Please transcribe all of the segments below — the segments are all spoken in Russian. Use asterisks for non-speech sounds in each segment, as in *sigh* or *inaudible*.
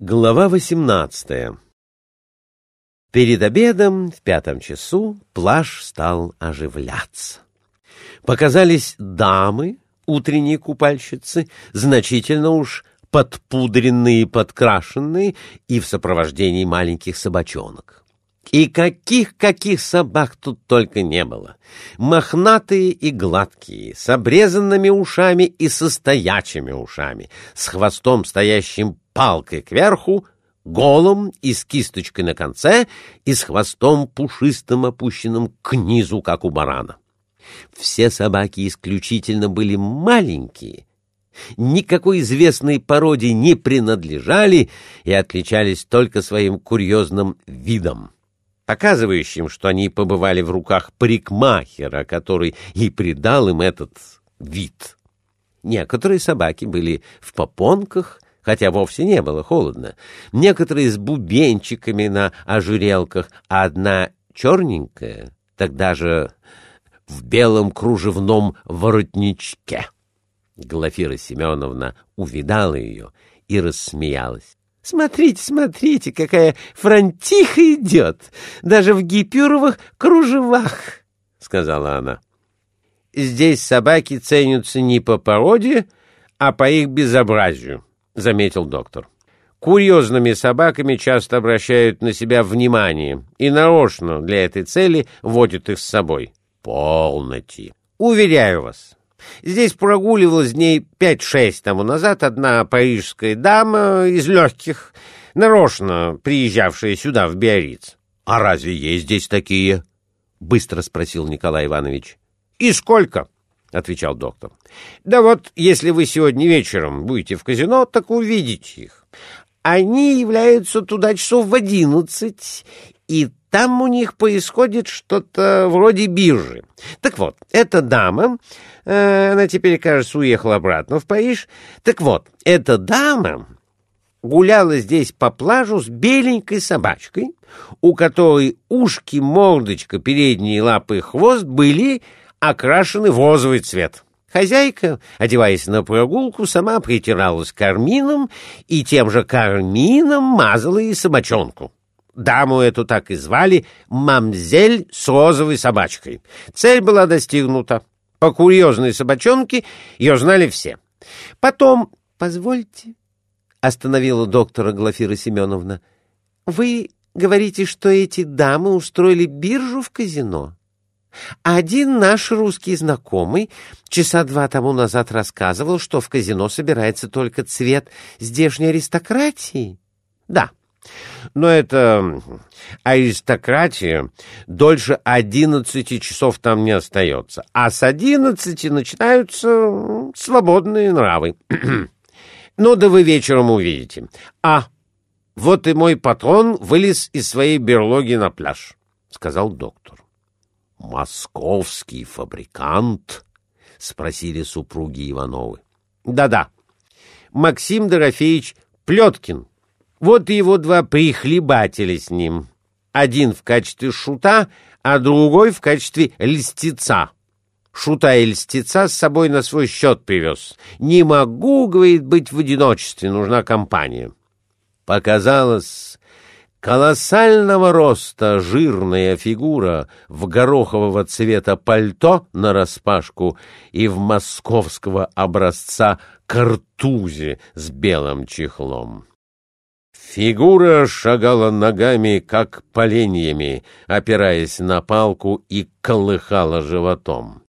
Глава 18 Перед обедом в пятом часу плаж стал оживляться. Показались дамы, утренние купальщицы, значительно уж подпудренные подкрашенные, и в сопровождении маленьких собачонок. И каких-каких собак тут только не было. Мохнатые и гладкие, с обрезанными ушами и со стоячими ушами, с хвостом, стоящим палкой кверху, голым и с кисточкой на конце, и с хвостом пушистым опущенным к низу, как у барана. Все собаки исключительно были маленькие, никакой известной породе не принадлежали и отличались только своим курьезным видом показывающим, что они побывали в руках парикмахера, который и придал им этот вид. Некоторые собаки были в попонках, хотя вовсе не было холодно, некоторые с бубенчиками на ожерелках, а одна черненькая, тогда же в белом кружевном воротничке. Глафира Семеновна увидала ее и рассмеялась. Смотрите, смотрите, какая фронтиха идет, даже в гипюровых кружевах, — сказала она. Здесь собаки ценятся не по породе, а по их безобразию, — заметил доктор. Курьезными собаками часто обращают на себя внимание и нарочно для этой цели водят их с собой. Полноте. Уверяю вас, Здесь прогуливалась дней пять-шесть тому назад одна парижская дама из легких, нарочно приезжавшая сюда, в Биарриц. — А разве есть здесь такие? — быстро спросил Николай Иванович. — И сколько? — отвечал доктор. — Да вот, если вы сегодня вечером будете в казино, так увидите их. Они являются туда часов в одиннадцать, и там у них происходит что-то вроде биржи. Так вот, эта дама, э, она теперь, кажется, уехала обратно в Париж. Так вот, эта дама гуляла здесь по плажу с беленькой собачкой, у которой ушки, мордочка, передние лапы и хвост были окрашены в розовый цвет. Хозяйка, одеваясь на прогулку, сама притиралась кармином и тем же кармином мазала и собачонку. Даму эту так и звали «Мамзель с розовой собачкой». Цель была достигнута. По курьезной собачонке ее знали все. Потом... — Позвольте, — остановила доктора Глафира Семеновна, — вы говорите, что эти дамы устроили биржу в казино? Один наш русский знакомый часа два тому назад рассказывал, что в казино собирается только цвет здешней аристократии. Да, но эта аристократия дольше одиннадцати часов там не остается, а с одиннадцати начинаются свободные нравы. *clears throat* ну да вы вечером увидите. А, вот и мой патрон вылез из своей берлоги на пляж, — сказал доктор. — Московский фабрикант? — спросили супруги Ивановы. Да — Да-да, Максим Дорофеевич Плеткин, вот и его два прихлебателя с ним. Один в качестве шута, а другой в качестве льстеца. Шута и льстеца с собой на свой счет привез. «Не могу, — говорит, — быть в одиночестве, нужна компания». Показалось, колоссального роста жирная фигура в горохового цвета пальто нараспашку и в московского образца картузе с белым чехлом. Фигура шагала ногами, как поленьями, опираясь на палку и колыхала животом.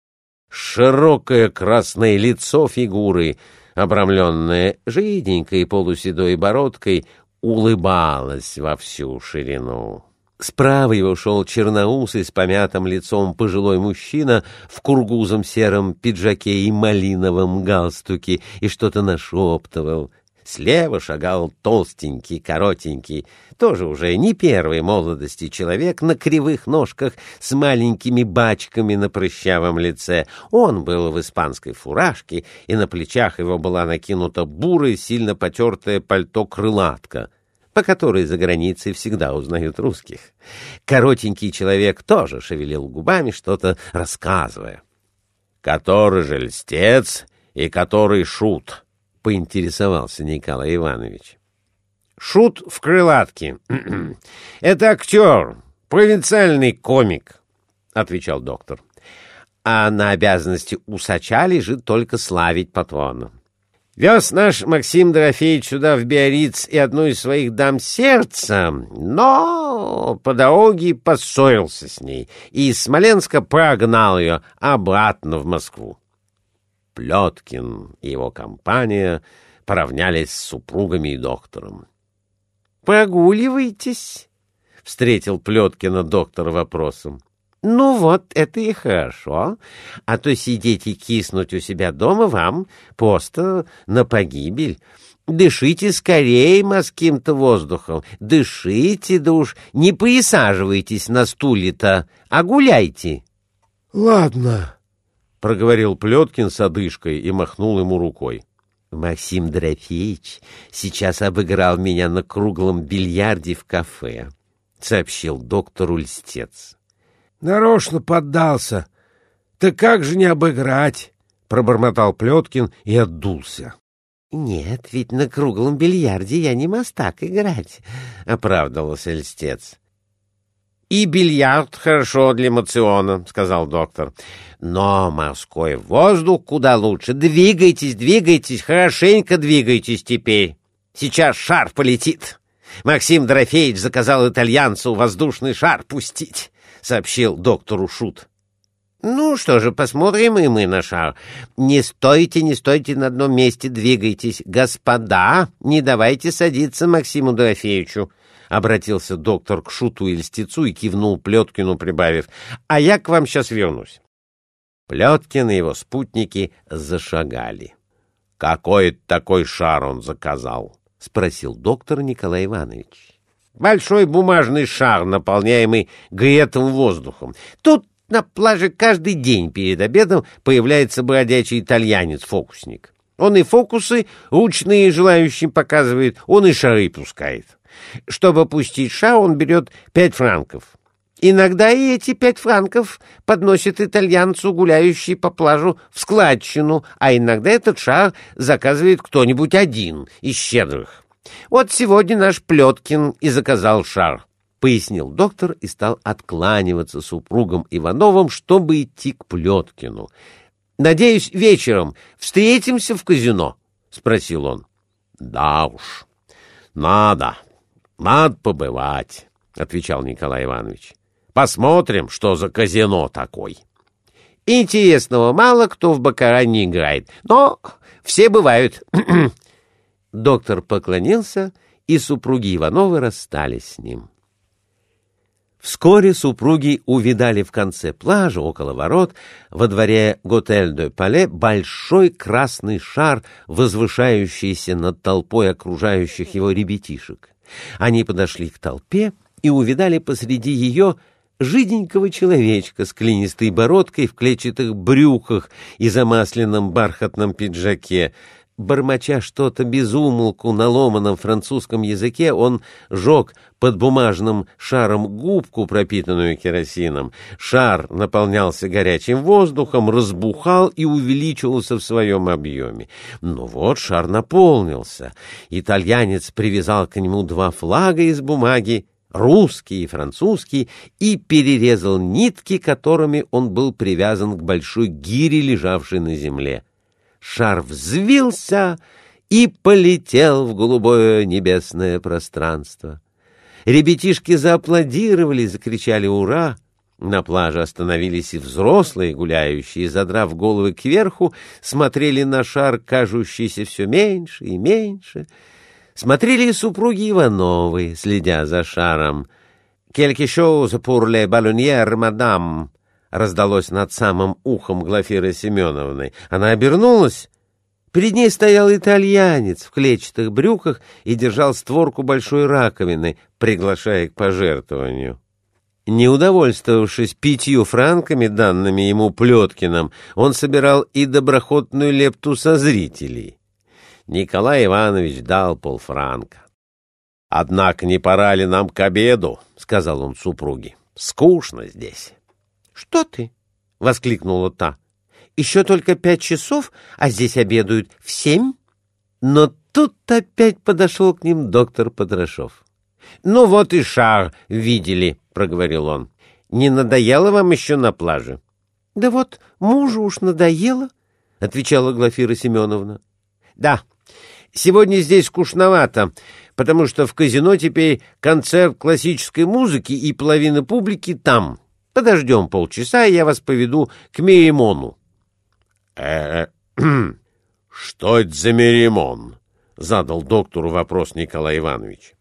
Широкое красное лицо фигуры, обрамленное жиденькой полуседой бородкой, улыбалось во всю ширину. Справа его шел черноусый с помятым лицом пожилой мужчина в кургузом сером пиджаке и малиновом галстуке и что-то нашептывал. Слева шагал толстенький, коротенький, тоже уже не первой молодости человек на кривых ножках с маленькими бачками на прыщавом лице. Он был в испанской фуражке, и на плечах его была накинута бурая, сильно потертая пальто-крылатка по которой за границей всегда узнают русских. Коротенький человек тоже шевелил губами, что-то рассказывая. «Который же льстец и который шут?» — поинтересовался Николай Иванович. Шут в крылатке. *clears throat* Это актер, провинциальный комик, — отвечал доктор. А на обязанности усача лежит только славить патрона. Вез наш Максим Дорофеевич сюда в Биориц и одну из своих дам сердца, но по дороге поссорился с ней и из Смоленска прогнал ее обратно в Москву. Плеткин и его компания поравнялись с супругами и доктором. «Прогуливаетесь?» — встретил Плеткина доктор вопросом. Ну вот, это и хорошо. А то сидеть и киснуть у себя дома вам просто на погибель. Дышите скорее морским-то воздухом. Дышите, да уж не присаживайтесь на стуле-то, а гуляйте. — Ладно, — проговорил Плеткин с одышкой и махнул ему рукой. Максим Дорофеевич сейчас обыграл меня на круглом бильярде в кафе, — сообщил доктор Ульстец. Нарочно поддался. Так как же не обыграть? — пробормотал Плеткин и отдулся. — Нет, ведь на круглом бильярде я не мастак играть, — оправдывался льстец. — И бильярд хорошо для мациона, — сказал доктор. — Но морской воздух куда лучше. Двигайтесь, двигайтесь, хорошенько двигайтесь теперь. Сейчас шар полетит. Максим Дорофеевич заказал итальянцу воздушный шар пустить. — сообщил доктору Шут. «Ну что же, посмотрим и мы на шар. Не стойте, не стойте на одном месте, двигайтесь. Господа, не давайте садиться Максиму Дорофеевичу». — обратился доктор к Шуту и льстецу и кивнул Плеткину, прибавив. — А я к вам сейчас вернусь. Плеткин и его спутники зашагали. — Какой такой шар он заказал? — спросил доктор Николай Иванович. Большой бумажный шар, наполняемый гретым воздухом. Тут на плаже каждый день перед обедом появляется бродячий итальянец-фокусник. Он и фокусы ручные желающим показывает, он и шары пускает. Чтобы пустить шар, он берет пять франков. Иногда и эти пять франков подносит итальянцу, гуляющий по плажу, в складчину, а иногда этот шар заказывает кто-нибудь один из щедрых. Вот сегодня наш Плеткин и заказал шар, — пояснил доктор и стал откланиваться супругам Ивановым, чтобы идти к Плеткину. — Надеюсь, вечером встретимся в казино? — спросил он. — Да уж, надо, надо побывать, — отвечал Николай Иванович. — Посмотрим, что за казино такой. Интересного мало кто в бакара не играет, но все бывают. *clears throat* Доктор поклонился, и супруги Ивановы расстались с ним. Вскоре супруги увидали в конце плажа, около ворот, во дворе Готель-де-Пале, большой красный шар, возвышающийся над толпой окружающих его ребятишек. Они подошли к толпе и увидали посреди ее жиденького человечка с клинистой бородкой в клетчатых брюках и замасленном бархатном пиджаке, Бормоча что-то безумолку на ломаном французском языке, он жег под бумажным шаром губку, пропитанную керосином. Шар наполнялся горячим воздухом, разбухал и увеличивался в своем объеме. Ну вот шар наполнился. Итальянец привязал к нему два флага из бумаги, русский и французский, и перерезал нитки, которыми он был привязан к большой гире, лежавшей на земле шар взвился и полетел в голубое небесное пространство. Ребятишки зааплодировали, закричали «Ура!». На пляже остановились и взрослые гуляющие, задрав головы кверху, смотрели на шар, кажущийся все меньше и меньше. Смотрели и супруги Ивановы, следя за шаром. «Quelque chose pour les ballonnières, мадам», — раздалось над самым ухом Глафиры Семеновны. Она обернулась. Перед ней стоял итальянец в клетчатых брюках и держал створку большой раковины, приглашая к пожертвованию. Не удовольствовавшись пятью франками, данными ему Плеткиным, он собирал и доброхотную лепту со зрителей. Николай Иванович дал полфранка. — Однако не пора ли нам к обеду? — сказал он супруге. — Скучно здесь. «Что ты?» — воскликнула та. «Еще только пять часов, а здесь обедают в семь?» Но тут опять подошел к ним доктор Подрашов. — Ну вот и шар видели, — проговорил он. — Не надоело вам еще на плаже? — Да вот мужу уж надоело, — отвечала Глафира Семеновна. — Да, сегодня здесь скучновато, потому что в казино теперь концерт классической музыки и половина публики там. Подождем полчаса, и я вас поведу к Меримону. Э -э *clears throat* что это за Меримон? — задал доктору вопрос Николай Иванович.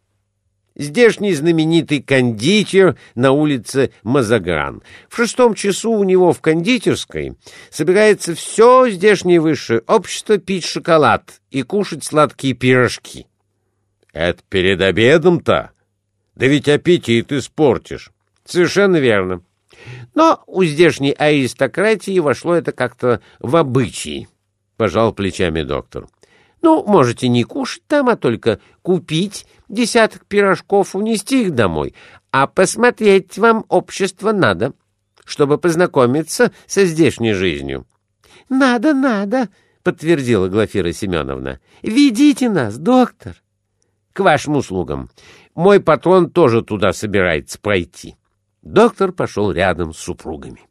Здешний знаменитый кондитер на улице Мазагран. В шестом часу у него в кондитерской собирается все здешнее высшее общество пить шоколад и кушать сладкие пирожки. — Это перед обедом-то? Да ведь аппетит испортишь. — Совершенно верно. Но у здешней аристократии вошло это как-то в обычай, — пожал плечами доктор. Ну, можете не кушать там, а только купить десяток пирожков, унести их домой. А посмотреть вам общество надо, чтобы познакомиться со здешней жизнью. — Надо, надо, — подтвердила Глафира Семеновна. — Ведите нас, доктор. — К вашим услугам. Мой патрон тоже туда собирается пройти. Доктор пошел рядом с супругами.